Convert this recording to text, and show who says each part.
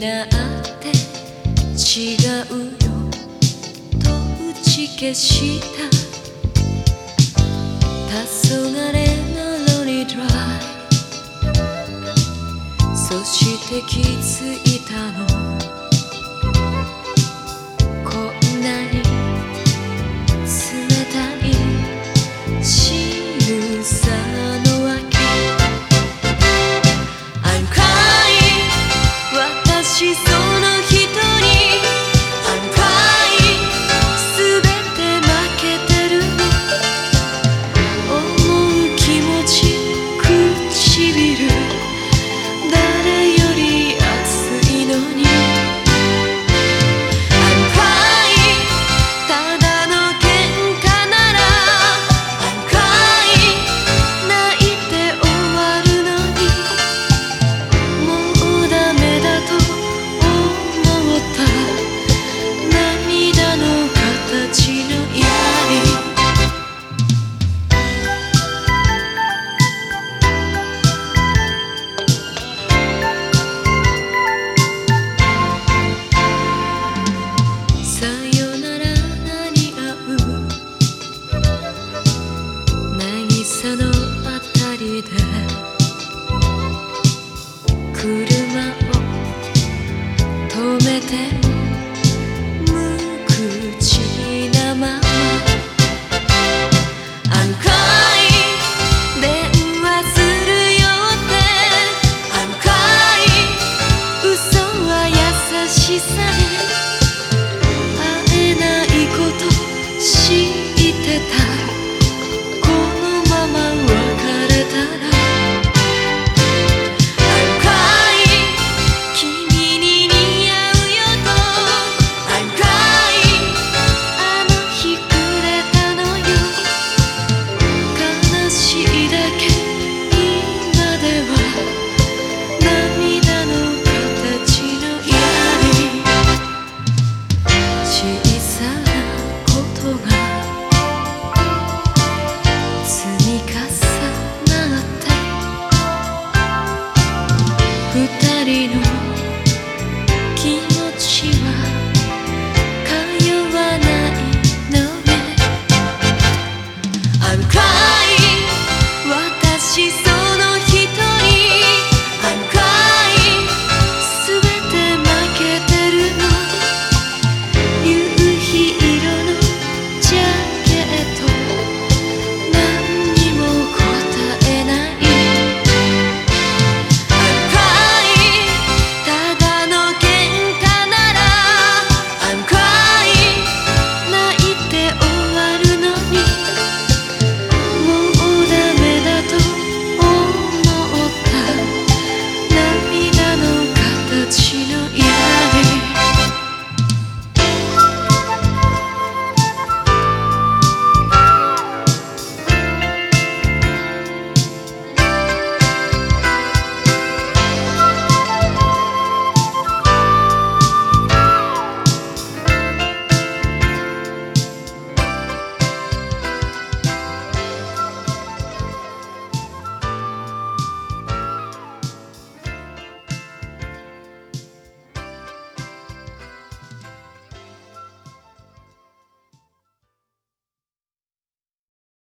Speaker 1: なって違うよ。と打ち消した。黄昏のロリドライ。そして気づい you. 車のあたりで車を止めて無口なままあんかい電話するよってんかい嘘は優しさで